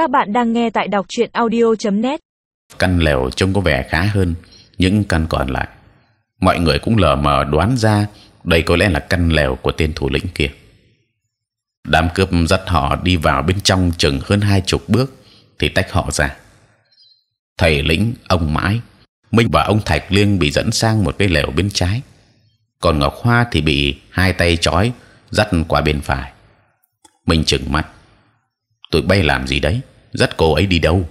Các bạn đang nghe tại đọc truyện audio.net. Căn lều trông có vẻ khá hơn những căn còn lại. Mọi người cũng lờ mờ đoán ra đây có lẽ là căn lều của tên thủ lĩnh kia. Đám cướp dắt họ đi vào bên trong chừng hơn hai chục bước thì tách họ ra. Thầy lĩnh, ông mãi, Minh và ông Thạch Liêng bị dẫn sang một cái lều bên trái, còn Ngọc Hoa thì bị hai tay trói dắt qua bên phải. Minh chừng mắt, tụi bay làm gì đấy? Dắt cô ấy đi đâu?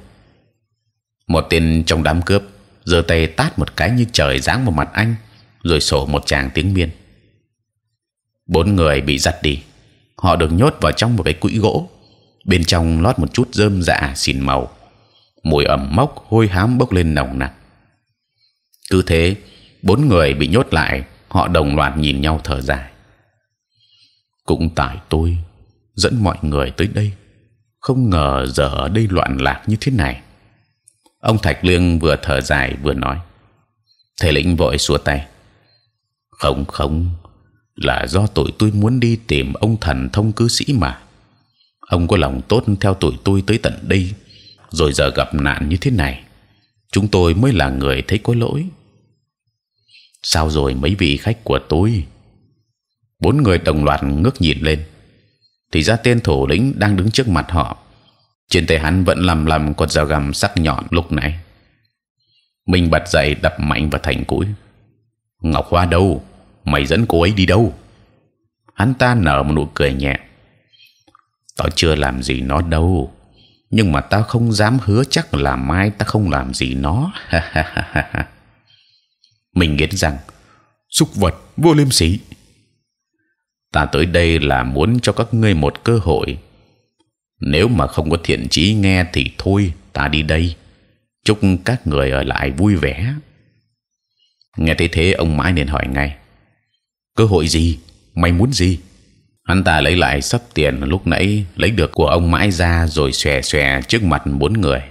Một tên trong đám cướp giơ tay tát một cái như trời giáng vào mặt anh, rồi sổ một tràng tiếng miên. Bốn người bị dắt đi, họ được nhốt vào trong một cái quỹ gỗ, bên trong lót một chút rơm dạ xỉn màu, mùi ẩm mốc hôi hám bốc lên nồng nặc. cứ thế, bốn người bị nhốt lại, họ đồng loạt nhìn nhau thở dài. cũng tại tôi dẫn mọi người tới đây, không ngờ giờ ở đây loạn lạc như thế này. Ông Thạch Lương vừa thở dài vừa nói. Thầy lĩnh vội xua tay. Không không, là do tụi tôi muốn đi tìm ông thần thông cư sĩ mà. Ông có lòng tốt theo tụi tôi tới tận đây, rồi giờ gặp nạn như thế này, chúng tôi mới là người thấy có lỗi. Sao rồi mấy vị khách của tôi? Bốn người đồng loạt ngước nhìn lên, thì ra tên thủ lĩnh đang đứng trước mặt họ. Trên tay hắn vẫn lầm lầm con dao găm sắc nhọn lúc nãy. Mình bật dậy đập mạnh vào thành củi. Ngọc Hoa đâu? Mày dẫn cô ấy đi đâu? Hắn ta nở một nụ cười nhẹ. Tao chưa làm gì nó đâu, nhưng mà tao không dám hứa chắc là mai tao không làm gì nó. Mình nghiến rằng, súc vật vô liêm sỉ. Ta tới đây là muốn cho các ngươi một cơ hội. Nếu mà không có thiện chí nghe thì thôi, ta đi đây. Chúc các người ở lại vui vẻ. Nghe thấy thế, ông mãi liền hỏi ngay: cơ hội gì? Mày muốn gì? Hắn ta lấy lại sắp tiền lúc nãy lấy được của ông mãi ra rồi xòe xòe trước mặt bốn người.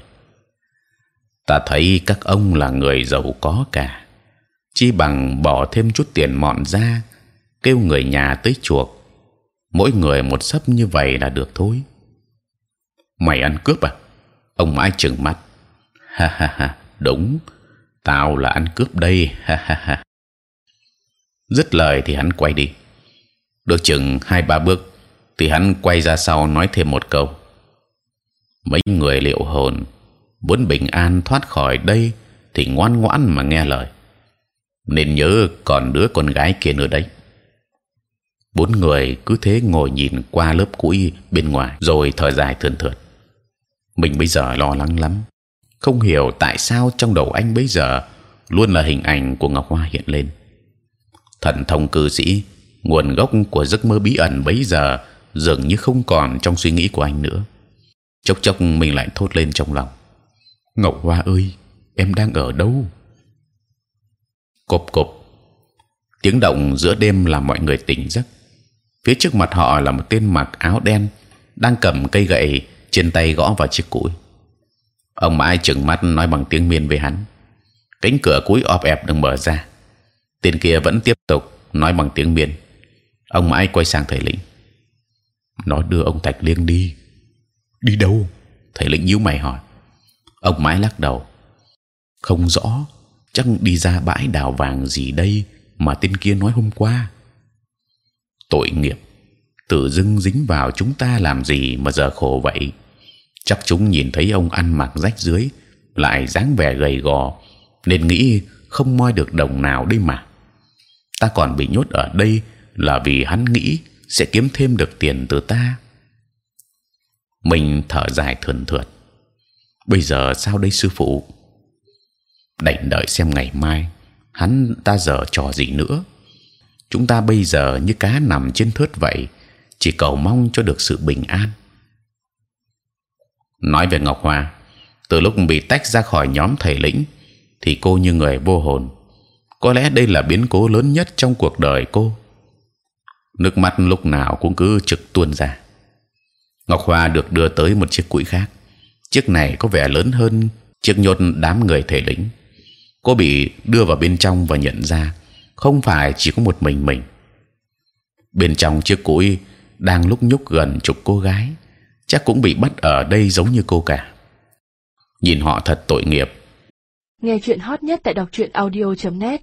Ta thấy các ông là người giàu có cả, chi bằng bỏ thêm chút tiền mọn ra, kêu người nhà tới chuộc, mỗi người một sấp như vậy là được thôi. Mày ăn cướp à? Ông mãi chừng mắt. Ha ha ha, đúng, tao là ăn cướp đây. Ha ha ha. Dứt lời thì hắn quay đi. Được chừng hai ba bước thì hắn quay ra sau nói thêm một câu. Mấy người liệu hồn muốn bình an thoát khỏi đây thì ngoan ngoãn mà nghe lời. Nên nhớ còn đứa con gái kia nữa đấy. Bốn người cứ thế ngồi nhìn qua lớp củi bên ngoài rồi thở dài thườn thượt. Mình bây giờ lo lắng lắm, không hiểu tại sao trong đầu anh bây giờ luôn là hình ảnh của Ngọc Hoa hiện lên. Thần thông cư sĩ nguồn gốc của giấc mơ bí ẩn bấy giờ dường như không còn trong suy nghĩ của anh nữa. Chốc chốc mình lại thốt lên trong lòng. Ngọc hoa ơi em đang ở đâu? Cộp cộp. Tiếng động giữa đêm làm mọi người tỉnh giấc phía trước mặt họ là một tên mặc áo đen đang cầm cây gậy trên tay gõ vào chiếc củi ông mãi chừng mắt nói bằng tiếng miên với hắn. Cánh cửa cuối ọp ẹp đừng mở ra. Tên kia vẫn tiếp tục nói bằng tiếng miền ông mãi quay sang thầy lĩnh. Nó đưa ông thạch liêng đi. Đi đâu? Thầy lĩnh nhíu mày hỏi. Ông mãi lắc đầu. Không rõ. Chắc đi ra bãi đào vàng gì đây mà tên kia nói hôm qua tội nghiệp tự dưng dính vào chúng ta làm gì mà giờ khổ vậy chắc chúng nhìn thấy ông ăn mặc rách dưới, lại dáng vẻ gầy gò, nên nghĩ không moi được đồng nào đây mà ta còn bị nhốt ở đây là vì hắn nghĩ sẽ kiếm thêm được tiền từ ta. Mình thở dài thườn thượt. Bây giờ sao đây, sư phụ? Đành đợi xem ngày mai hắn ta giờ trò gì nữa. Chúng ta bây giờ như cá nằm trên thớt vậy, chỉ cầu mong cho được sự bình an. Nói về Ngọc Hoa, từ lúc bị tách ra khỏi nhóm thầy lĩnh, thì cô như người vô hồn. Có lẽ đây là biến cố lớn nhất trong cuộc đời cô. Nước mắt lúc nào cũng cứ trực tuôn ra. Ngọc hoa được đưa tới một chiếc củi khác. Chiếc này có vẻ lớn hơn chiếc nhốt đám người thể lĩnh. Cô bị đưa vào bên trong và nhận ra không phải chỉ có một mình mình bên trong chiếc cối đang lúc nhúc gần chục cô gái, chắc cũng bị bắt ở đây giống như cô cả. Nhìn họ thật tội nghiệp. Nghe chuyện hot nhất tại đọc truyện audio .net